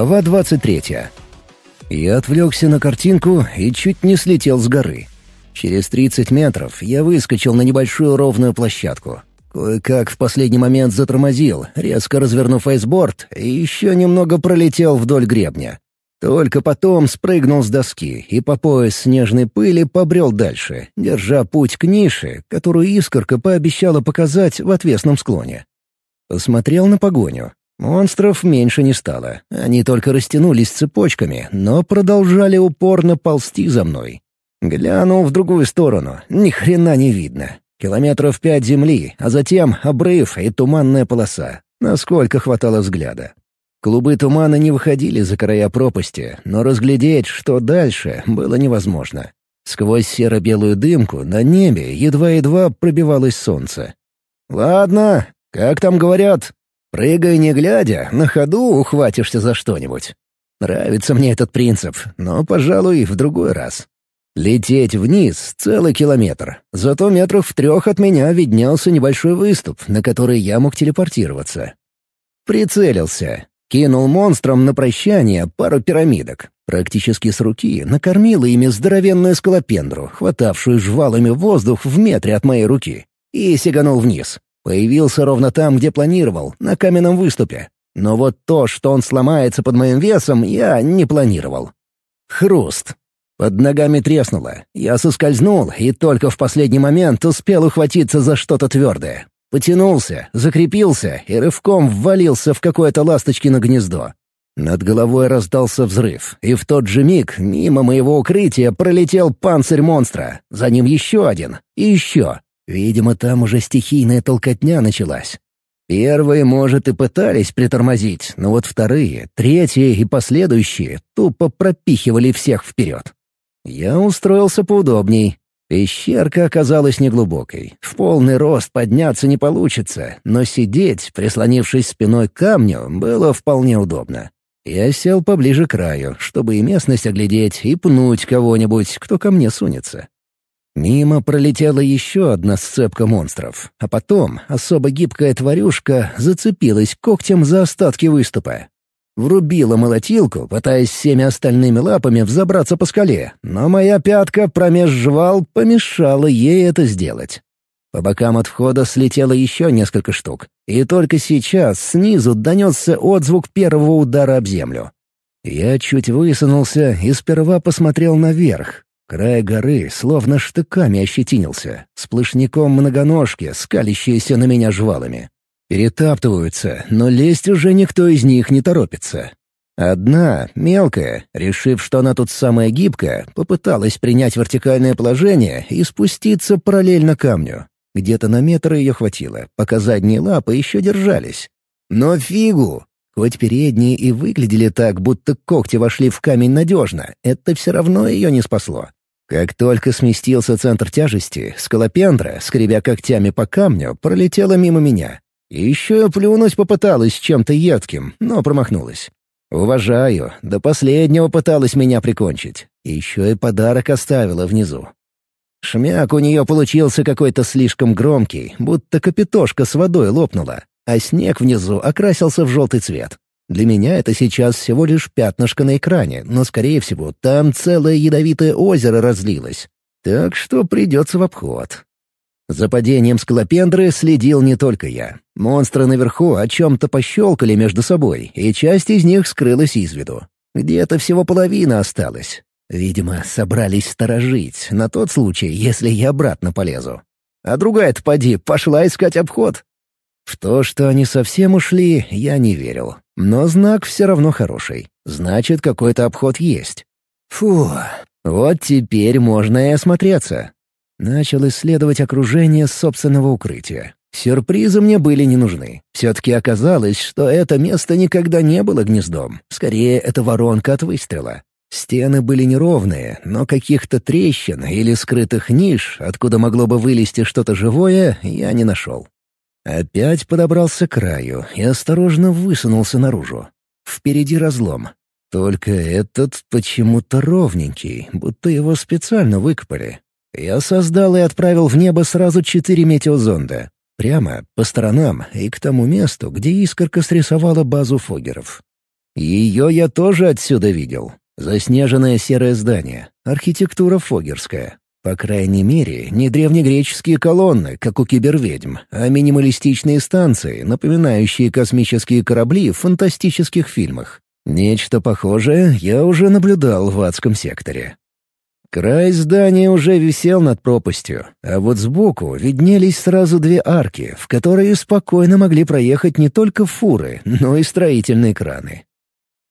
Глава 23. Я отвлекся на картинку и чуть не слетел с горы. Через 30 метров я выскочил на небольшую ровную площадку. Кое-как в последний момент затормозил, резко развернув айсборд, и еще немного пролетел вдоль гребня. Только потом спрыгнул с доски и по пояс снежной пыли побрел дальше, держа путь к нише, которую искорка пообещала показать в отвесном склоне. Посмотрел на погоню. Монстров меньше не стало. Они только растянулись цепочками, но продолжали упорно ползти за мной. Глянул в другую сторону. Ни хрена не видно. Километров пять земли, а затем обрыв и туманная полоса. Насколько хватало взгляда. Клубы тумана не выходили за края пропасти, но разглядеть, что дальше, было невозможно. Сквозь серо-белую дымку на небе едва-едва пробивалось солнце. «Ладно, как там говорят, Прыгай не глядя, на ходу ухватишься за что-нибудь. Нравится мне этот принцип, но, пожалуй, в другой раз. Лететь вниз целый километр. Зато метров в трех от меня виднелся небольшой выступ, на который я мог телепортироваться. Прицелился. Кинул монстрам на прощание пару пирамидок. Практически с руки накормила ими здоровенную скалопендру, хватавшую жвалами воздух в метре от моей руки. И сиганул вниз. Появился ровно там, где планировал, на каменном выступе. Но вот то, что он сломается под моим весом, я не планировал. Хруст. Под ногами треснуло. Я соскользнул и только в последний момент успел ухватиться за что-то твердое. Потянулся, закрепился и рывком ввалился в какое-то ласточкино гнездо. Над головой раздался взрыв, и в тот же миг мимо моего укрытия пролетел панцирь монстра, за ним еще один, и еще. Видимо, там уже стихийная толкотня началась. Первые, может, и пытались притормозить, но вот вторые, третьи и последующие тупо пропихивали всех вперед. Я устроился поудобней. Пещерка оказалась неглубокой. В полный рост подняться не получится, но сидеть, прислонившись спиной к камню, было вполне удобно. Я сел поближе к краю, чтобы и местность оглядеть, и пнуть кого-нибудь, кто ко мне сунется. Мимо пролетела еще одна сцепка монстров, а потом особо гибкая тварюшка зацепилась когтем за остатки выступа. Врубила молотилку, пытаясь всеми остальными лапами взобраться по скале, но моя пятка промеж жвал помешала ей это сделать. По бокам от входа слетело еще несколько штук, и только сейчас снизу донесся отзвук первого удара об землю. Я чуть высунулся и сперва посмотрел наверх, Край горы словно штыками ощетинился, сплошняком многоножки, скалящиеся на меня жвалами. Перетаптываются, но лезть уже никто из них не торопится. Одна, мелкая, решив, что она тут самая гибкая, попыталась принять вертикальное положение и спуститься параллельно камню. Где-то на метр ее хватило, пока задние лапы еще держались. Но фигу! Хоть передние и выглядели так, будто когти вошли в камень надежно, это все равно ее не спасло. Как только сместился центр тяжести, скалопендра, скребя когтями по камню, пролетела мимо меня. И еще плюнуть попыталась чем-то едким, но промахнулась. Уважаю, до последнего пыталась меня прикончить. И еще и подарок оставила внизу. Шмяк у нее получился какой-то слишком громкий, будто капитошка с водой лопнула, а снег внизу окрасился в желтый цвет. Для меня это сейчас всего лишь пятнышко на экране, но, скорее всего, там целое ядовитое озеро разлилось. Так что придется в обход. За падением скалопендры следил не только я. Монстры наверху о чем-то пощелкали между собой, и часть из них скрылась из виду. Где-то всего половина осталась. Видимо, собрались сторожить, на тот случай, если я обратно полезу. А другая-то, поди, пошла искать обход. В то, что они совсем ушли, я не верил. Но знак все равно хороший. Значит, какой-то обход есть. Фу, вот теперь можно и осмотреться. Начал исследовать окружение собственного укрытия. Сюрпризы мне были не нужны. Все-таки оказалось, что это место никогда не было гнездом. Скорее, это воронка от выстрела. Стены были неровные, но каких-то трещин или скрытых ниш, откуда могло бы вылезти что-то живое, я не нашел. Опять подобрался к краю и осторожно высунулся наружу. Впереди разлом. Только этот почему-то ровненький, будто его специально выкопали. Я создал и отправил в небо сразу четыре метеозонда. Прямо, по сторонам и к тому месту, где искорка срисовала базу фогеров. Ее я тоже отсюда видел. Заснеженное серое здание, архитектура фогерская. По крайней мере, не древнегреческие колонны, как у киберведьм, а минималистичные станции, напоминающие космические корабли в фантастических фильмах. Нечто похожее я уже наблюдал в адском секторе. Край здания уже висел над пропастью, а вот сбоку виднелись сразу две арки, в которые спокойно могли проехать не только фуры, но и строительные краны.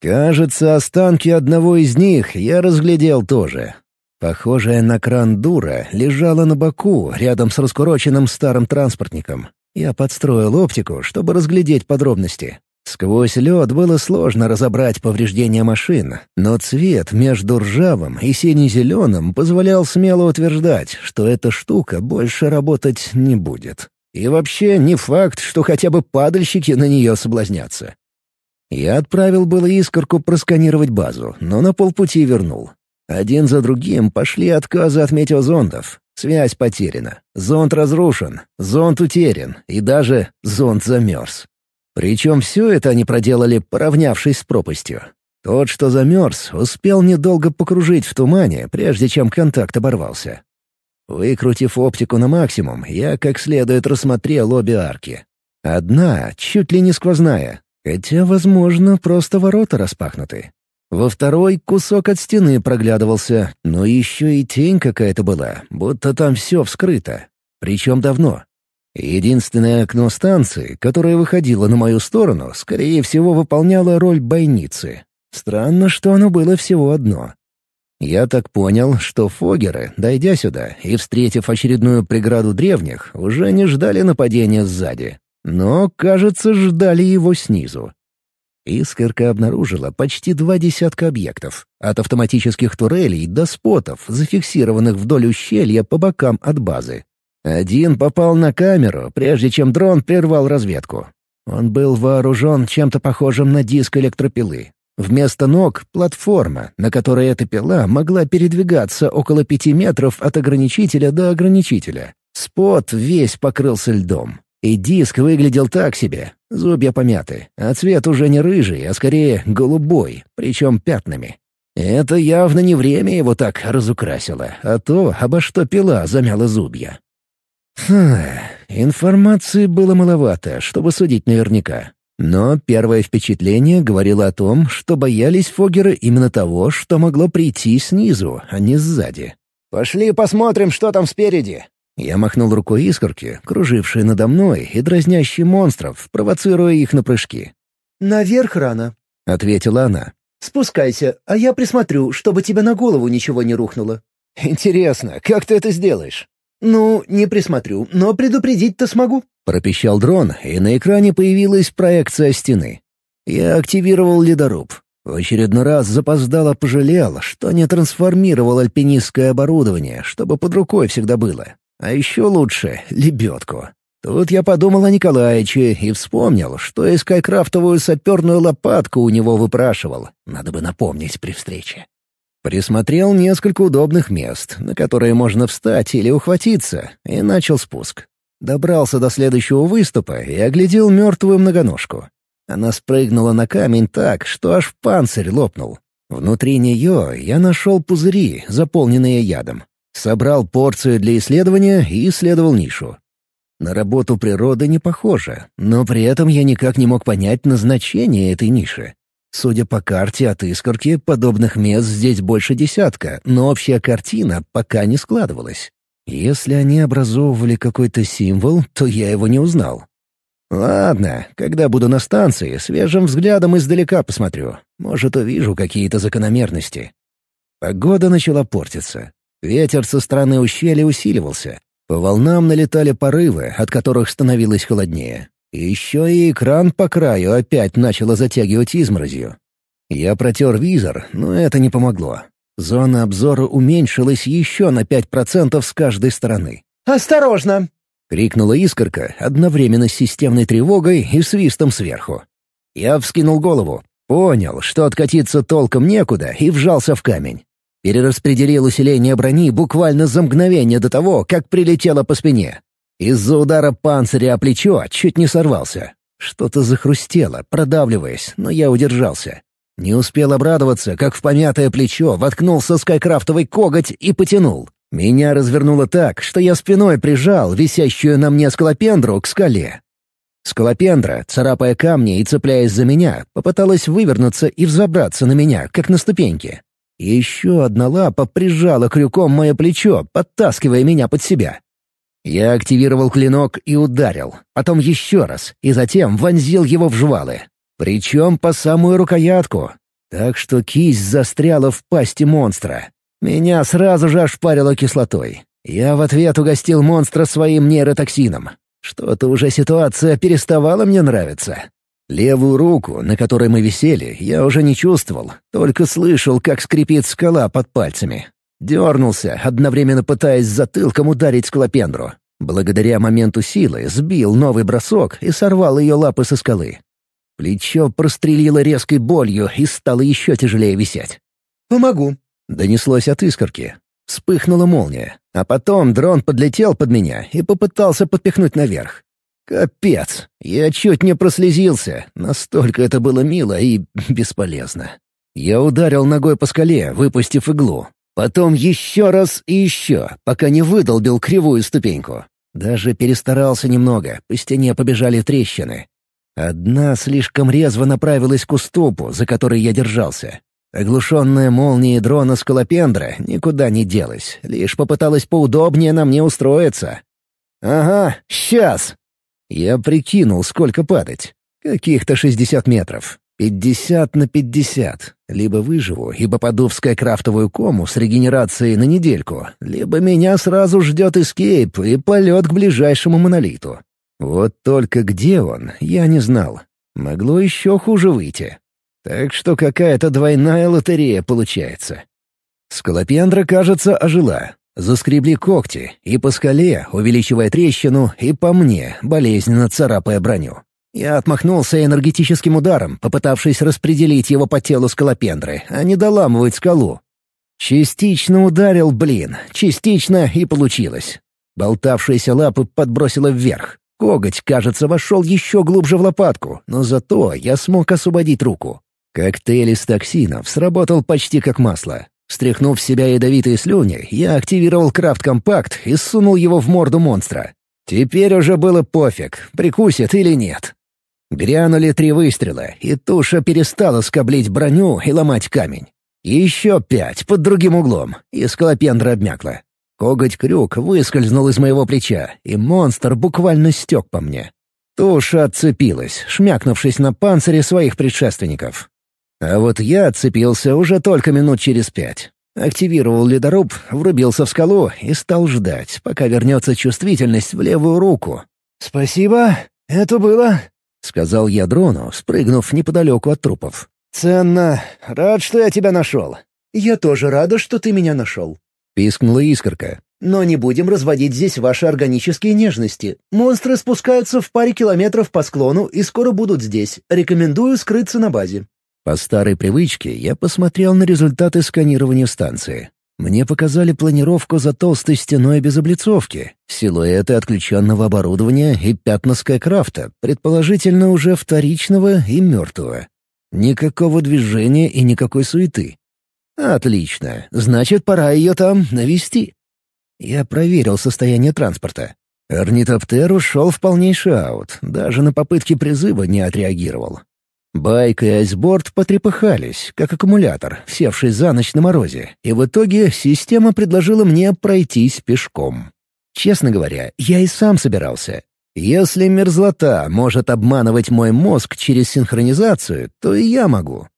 Кажется, останки одного из них я разглядел тоже. Похожая на кран дура лежала на боку рядом с раскуроченным старым транспортником. Я подстроил оптику, чтобы разглядеть подробности. Сквозь лед было сложно разобрать повреждения машин, но цвет между ржавым и сине-зеленым позволял смело утверждать, что эта штука больше работать не будет. И вообще не факт, что хотя бы падальщики на нее соблазнятся. Я отправил было искорку просканировать базу, но на полпути вернул. Один за другим пошли отказы от метеозондов. Связь потеряна, зонд разрушен, зонд утерян и даже зонд замерз. Причем все это они проделали, поравнявшись с пропастью. Тот, что замерз, успел недолго покружить в тумане, прежде чем контакт оборвался. Выкрутив оптику на максимум, я как следует рассмотрел обе арки. Одна, чуть ли не сквозная, Хотя, возможно, просто ворота распахнуты. Во второй кусок от стены проглядывался, но еще и тень какая-то была, будто там все вскрыто. Причем давно. Единственное окно станции, которое выходило на мою сторону, скорее всего, выполняло роль бойницы. Странно, что оно было всего одно. Я так понял, что фогеры, дойдя сюда и встретив очередную преграду древних, уже не ждали нападения сзади, но, кажется, ждали его снизу. Искорка обнаружила почти два десятка объектов, от автоматических турелей до спотов, зафиксированных вдоль ущелья по бокам от базы. Один попал на камеру, прежде чем дрон прервал разведку. Он был вооружен чем-то похожим на диск электропилы. Вместо ног — платформа, на которой эта пила могла передвигаться около пяти метров от ограничителя до ограничителя. Спот весь покрылся льдом. И диск выглядел так себе, зубья помяты, а цвет уже не рыжий, а скорее голубой, причем пятнами. Это явно не время его так разукрасило, а то, обо что пила замяла зубья. Хм, информации было маловато, чтобы судить наверняка. Но первое впечатление говорило о том, что боялись Фогеры именно того, что могло прийти снизу, а не сзади. «Пошли посмотрим, что там спереди», я махнул рукой искорки, кружившей надо мной и дразнящей монстров, провоцируя их на прыжки. «Наверх рано», — ответила она. «Спускайся, а я присмотрю, чтобы тебе на голову ничего не рухнуло». «Интересно, как ты это сделаешь?» «Ну, не присмотрю, но предупредить-то смогу», — пропищал дрон, и на экране появилась проекция стены. Я активировал ледоруб. В очередной раз запоздало пожалел, что не трансформировал альпинистское оборудование, чтобы под рукой всегда было. А еще лучше — лебедку. Тут я подумал о Николаевиче и вспомнил, что и скайкрафтовую саперную лопатку у него выпрашивал. Надо бы напомнить при встрече. Присмотрел несколько удобных мест, на которые можно встать или ухватиться, и начал спуск. Добрался до следующего выступа и оглядел мертвую многоножку. Она спрыгнула на камень так, что аж панцирь лопнул. Внутри нее я нашел пузыри, заполненные ядом. Собрал порцию для исследования и исследовал нишу. На работу природы не похоже, но при этом я никак не мог понять назначение этой ниши. Судя по карте от искорки, подобных мест здесь больше десятка, но общая картина пока не складывалась. Если они образовывали какой-то символ, то я его не узнал. Ладно, когда буду на станции, свежим взглядом издалека посмотрю. Может, увижу какие-то закономерности. Погода начала портиться. Ветер со стороны ущелья усиливался. По волнам налетали порывы, от которых становилось холоднее. И еще и экран по краю опять начало затягивать изморозью. Я протер визор, но это не помогло. Зона обзора уменьшилась еще на 5% с каждой стороны. «Осторожно!» — крикнула искорка, одновременно с системной тревогой и свистом сверху. Я вскинул голову, понял, что откатиться толком некуда, и вжался в камень. Перераспределил усиление брони буквально за мгновение до того, как прилетело по спине. Из-за удара панциря о плечо чуть не сорвался. Что-то захрустело, продавливаясь, но я удержался. Не успел обрадоваться, как в помятое плечо воткнулся скайкрафтовый коготь и потянул. Меня развернуло так, что я спиной прижал висящую на мне скалопендру к скале. Скалопендра, царапая камни и цепляясь за меня, попыталась вывернуться и взобраться на меня, как на еще одна лапа прижала крюком мое плечо, подтаскивая меня под себя. Я активировал клинок и ударил, потом еще раз, и затем вонзил его в жвалы. Причем по самую рукоятку. Так что кисть застряла в пасти монстра. Меня сразу же ошпарило кислотой. Я в ответ угостил монстра своим нейротоксином. Что-то уже ситуация переставала мне нравиться. Левую руку, на которой мы висели, я уже не чувствовал, только слышал, как скрипит скала под пальцами. Дернулся, одновременно пытаясь затылком ударить скалопендру. Благодаря моменту силы сбил новый бросок и сорвал ее лапы со скалы. Плечо прострелило резкой болью и стало еще тяжелее висеть. «Помогу», — донеслось от искорки. Вспыхнула молния, а потом дрон подлетел под меня и попытался подпихнуть наверх. Капец, я чуть не прослезился, настолько это было мило и бесполезно. Я ударил ногой по скале, выпустив иглу. Потом еще раз и еще, пока не выдолбил кривую ступеньку. Даже перестарался немного, по стене побежали трещины. Одна слишком резво направилась к уступу, за который я держался. Оглушенная молнией дрона Скалопендра никуда не делась, лишь попыталась поудобнее на мне устроиться. «Ага, сейчас!» Я прикинул, сколько падать. Каких-то шестьдесят метров. Пятьдесят на пятьдесят. Либо выживу и попаду в скайкрафтовую кому с регенерацией на недельку, либо меня сразу ждет эскейп и полет к ближайшему монолиту. Вот только где он, я не знал. Могло еще хуже выйти. Так что какая-то двойная лотерея получается. Скалопендра, кажется, ожила. Заскребли когти, и по скале, увеличивая трещину, и по мне, болезненно царапая броню. Я отмахнулся энергетическим ударом, попытавшись распределить его по телу скалопендры, а не доламывать скалу. Частично ударил, блин, частично и получилось. Болтавшиеся лапы подбросило вверх. Коготь, кажется, вошел еще глубже в лопатку, но зато я смог освободить руку. Коктейль из токсинов сработал почти как масло. Стряхнув себя ядовитые слюни, я активировал крафт-компакт и сунул его в морду монстра. Теперь уже было пофиг, прикусит или нет. Грянули три выстрела, и туша перестала скоблить броню и ломать камень. Еще пять под другим углом, и скалопендра обмякла. Коготь-крюк выскользнул из моего плеча, и монстр буквально стек по мне. Туша отцепилась, шмякнувшись на панцире своих предшественников. А вот я отцепился уже только минут через пять. Активировал ледоруб, врубился в скалу и стал ждать, пока вернется чувствительность в левую руку. «Спасибо, это было...» — сказал я дрону, спрыгнув неподалеку от трупов. «Ценно. Рад, что я тебя нашел». «Я тоже рада, что ты меня нашел», — пискнула искорка. «Но не будем разводить здесь ваши органические нежности. Монстры спускаются в паре километров по склону и скоро будут здесь. Рекомендую скрыться на базе». По старой привычке я посмотрел на результаты сканирования станции. Мне показали планировку за толстой стеной без облицовки, силуэты отключенного оборудования и пятна Скайкрафта, предположительно уже вторичного и мертвого. Никакого движения и никакой суеты. Отлично, значит, пора ее там навести. Я проверил состояние транспорта. Орнитоптер ушел в полнейший аут, даже на попытки призыва не отреагировал. Байк и айсборд потрепыхались, как аккумулятор, севший за ночь на морозе, и в итоге система предложила мне пройтись пешком. Честно говоря, я и сам собирался. Если мерзлота может обманывать мой мозг через синхронизацию, то и я могу.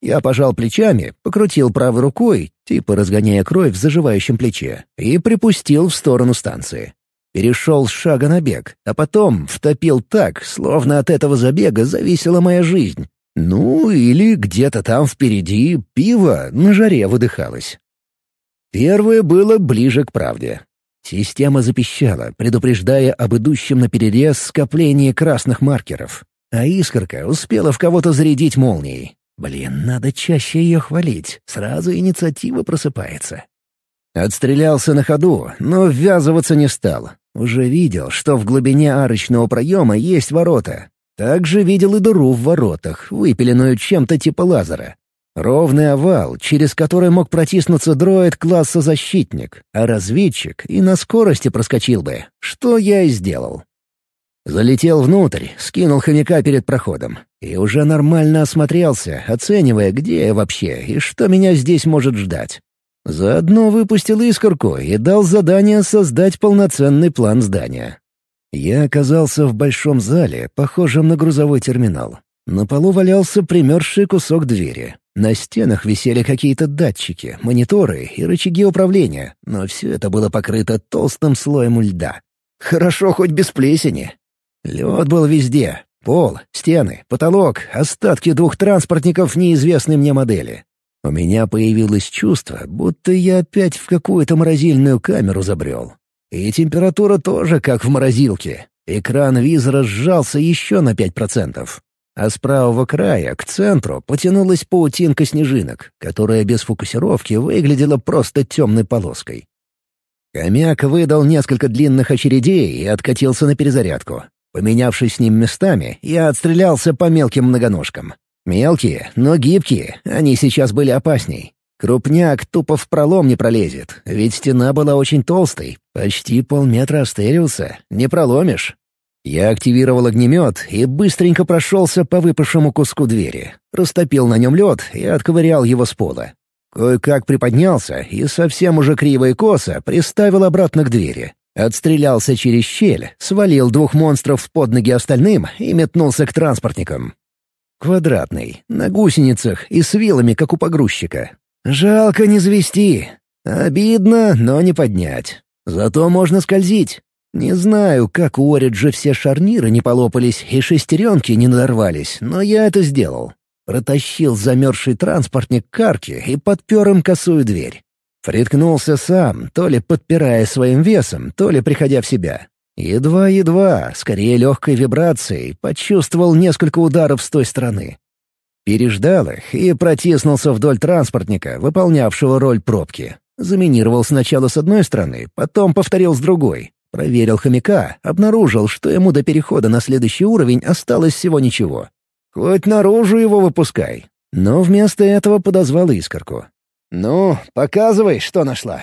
Я пожал плечами, покрутил правой рукой, типа разгоняя кровь в заживающем плече, и припустил в сторону станции. Перешел с шага на бег, а потом втопил так, словно от этого забега зависела моя жизнь. Ну, или где-то там впереди пиво на жаре выдыхалось. Первое было ближе к правде. Система запищала, предупреждая об идущем на перерез скоплении красных маркеров. А искорка успела в кого-то зарядить молнией. Блин, надо чаще ее хвалить, сразу инициатива просыпается. Отстрелялся на ходу, но ввязываться не стал. Уже видел, что в глубине арочного проема есть ворота. Также видел и дыру в воротах, выпиленную чем-то типа лазера. Ровный овал, через который мог протиснуться дроид класса «Защитник», а разведчик и на скорости проскочил бы, что я и сделал. Залетел внутрь, скинул хомяка перед проходом. И уже нормально осмотрелся, оценивая, где я вообще и что меня здесь может ждать. Заодно выпустил искорку и дал задание создать полноценный план здания. Я оказался в большом зале, похожем на грузовой терминал. На полу валялся примерзший кусок двери. На стенах висели какие-то датчики, мониторы и рычаги управления, но все это было покрыто толстым слоем льда. Хорошо хоть без плесени. Лед был везде. Пол, стены, потолок, остатки двух транспортников неизвестной мне модели. У меня появилось чувство, будто я опять в какую-то морозильную камеру забрел. И температура тоже как в морозилке. Экран визора сжался еще на пять процентов. А с правого края к центру потянулась паутинка снежинок, которая без фокусировки выглядела просто темной полоской. Хомяк выдал несколько длинных очередей и откатился на перезарядку. Поменявшись с ним местами, я отстрелялся по мелким многоножкам. Мелкие, но гибкие, они сейчас были опасней. Крупняк тупо в пролом не пролезет, ведь стена была очень толстой, почти полметра астериуса, не проломишь. Я активировал огнемет и быстренько прошелся по выпавшему куску двери, растопил на нем лед и отковырял его с пола. Кое-как приподнялся и совсем уже криво и косо приставил обратно к двери. Отстрелялся через щель, свалил двух монстров под ноги остальным и метнулся к транспортникам. Квадратный, на гусеницах и с вилами, как у погрузчика. Жалко не завести. Обидно, но не поднять. Зато можно скользить. Не знаю, как у Ориджа все шарниры не полопались и шестеренки не надорвались, но я это сделал. Протащил замерзший транспортник к арке и подпер им косую дверь. Приткнулся сам, то ли подпирая своим весом, то ли приходя в себя. Едва-едва, скорее легкой вибрацией, почувствовал несколько ударов с той стороны. Переждал их и протиснулся вдоль транспортника, выполнявшего роль пробки. Заминировал сначала с одной стороны, потом повторил с другой. Проверил хомяка, обнаружил, что ему до перехода на следующий уровень осталось всего ничего. Хоть наружу его выпускай. Но вместо этого подозвал искорку. «Ну, показывай, что нашла».